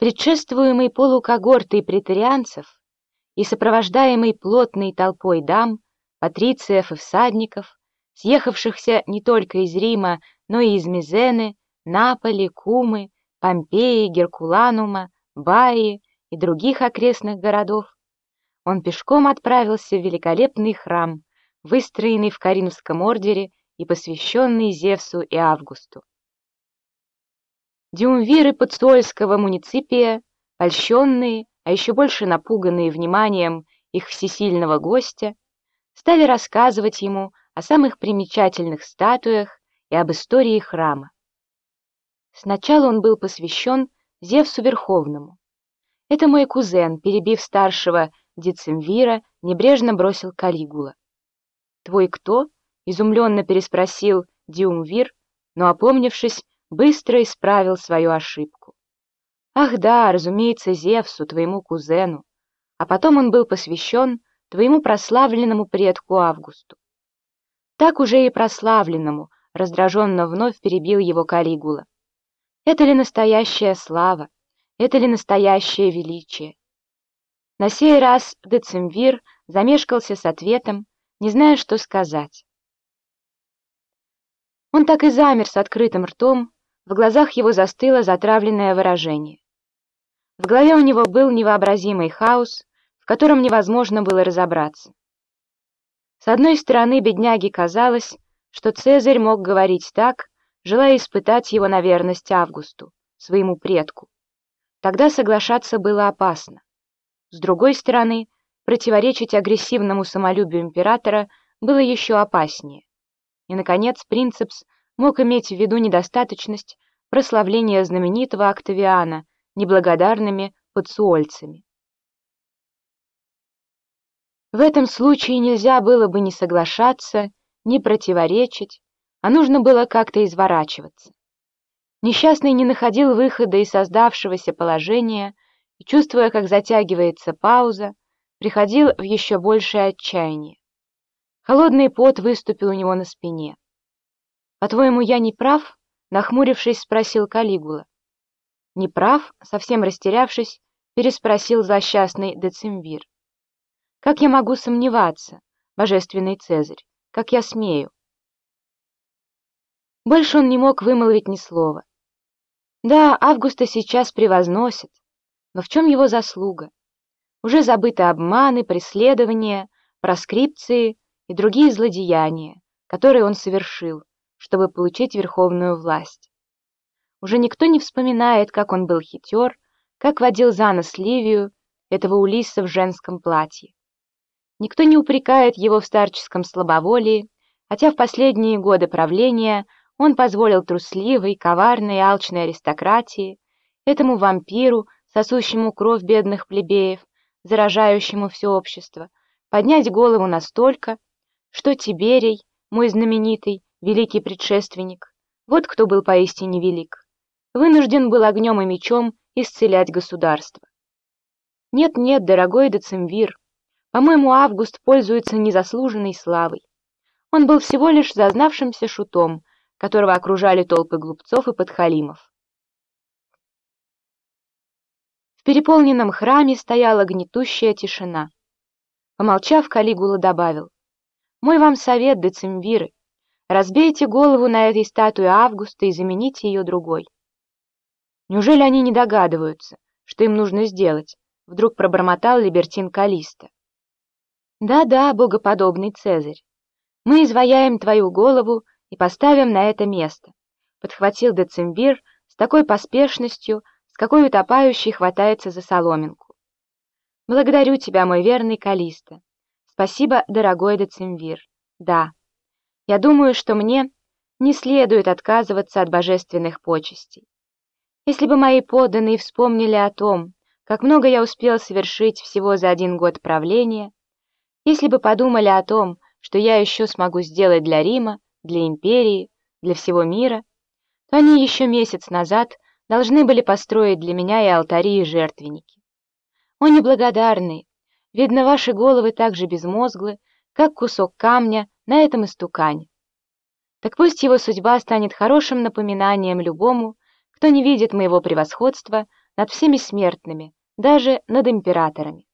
Предшествуемый полукогортой претарианцев и сопровождаемый плотной толпой дам, патрициев и всадников, съехавшихся не только из Рима, но и из Мизены, Наполи, Кумы, Помпеи, Геркуланума, Баи и других окрестных городов, он пешком отправился в великолепный храм, выстроенный в Каринском ордере и посвященный Зевсу и Августу. Диумвиры Подсуольского муниципия, польщенные, а еще больше напуганные вниманием их всесильного гостя, стали рассказывать ему о самых примечательных статуях и об истории храма. Сначала он был посвящен Зевсу Верховному. Это мой кузен, перебив старшего Дицимвира, небрежно бросил Калигула. «Твой кто?» — изумленно переспросил Диумвир, но, опомнившись, быстро исправил свою ошибку. «Ах да, разумеется, Зевсу, твоему кузену, а потом он был посвящен твоему прославленному предку Августу». «Так уже и прославленному», — раздраженно вновь перебил его Калигула. «Это ли настоящая слава? Это ли настоящее величие?» На сей раз Децимвир замешкался с ответом, не зная, что сказать. Он так и замер с открытым ртом, в глазах его застыло затравленное выражение. В голове у него был невообразимый хаос, в котором невозможно было разобраться. С одной стороны, бедняге казалось, что Цезарь мог говорить так, желая испытать его на верность Августу, своему предку. Тогда соглашаться было опасно. С другой стороны, противоречить агрессивному самолюбию императора было еще опаснее. И, наконец, Принцепс мог иметь в виду недостаточность прославления знаменитого Октавиана неблагодарными подсуольцами. В этом случае нельзя было бы ни соглашаться, ни противоречить, а нужно было как-то изворачиваться. Несчастный не находил выхода из создавшегося положения, и, чувствуя, как затягивается пауза, приходил в еще большее отчаяние. Холодный пот выступил у него на спине. «По-твоему, я не прав?» — нахмурившись, спросил Калигула. «Не прав?» — совсем растерявшись, переспросил злосчастный Децимвир. «Как я могу сомневаться, божественный Цезарь? Как я смею?» Больше он не мог вымолвить ни слова. Да, Августа сейчас превозносят, но в чем его заслуга? Уже забыты обманы, преследования, проскрипции и другие злодеяния, которые он совершил, чтобы получить верховную власть. Уже никто не вспоминает, как он был хитер, как водил за нос Ливию, этого Улисса в женском платье. Никто не упрекает его в старческом слабоволии, хотя в последние годы правления он позволил трусливой, коварной и алчной аристократии, этому вампиру, сосущему кровь бедных плебеев, заражающему все общество, поднять голову настолько, что Тиберий, мой знаменитый, великий предшественник, вот кто был поистине велик, вынужден был огнем и мечом исцелять государство. Нет-нет, дорогой Децимвир, по-моему, Август пользуется незаслуженной славой. Он был всего лишь зазнавшимся шутом, которого окружали толпы глупцов и подхалимов. В переполненном храме стояла гнетущая тишина. Помолчав, Калигула добавил. «Мой вам совет, децимвиры. Разбейте голову на этой статуе Августа и замените ее другой». Неужели они не догадываются, что им нужно сделать? Вдруг пробормотал Либертин Калиста. «Да-да, богоподобный Цезарь. Мы изваяем твою голову и поставим на это место», подхватил Децимвир с такой поспешностью, какой утопающий хватается за соломинку. Благодарю тебя, мой верный Калиста. Спасибо, дорогой Децимвир. Да, я думаю, что мне не следует отказываться от божественных почестей. Если бы мои подданные вспомнили о том, как много я успел совершить всего за один год правления, если бы подумали о том, что я еще смогу сделать для Рима, для империи, для всего мира, то они еще месяц назад должны были построить для меня и алтари, и жертвенники. О, неблагодарные! Видно, ваши головы так же безмозглы, как кусок камня на этом истукане. Так пусть его судьба станет хорошим напоминанием любому, кто не видит моего превосходства над всеми смертными, даже над императорами.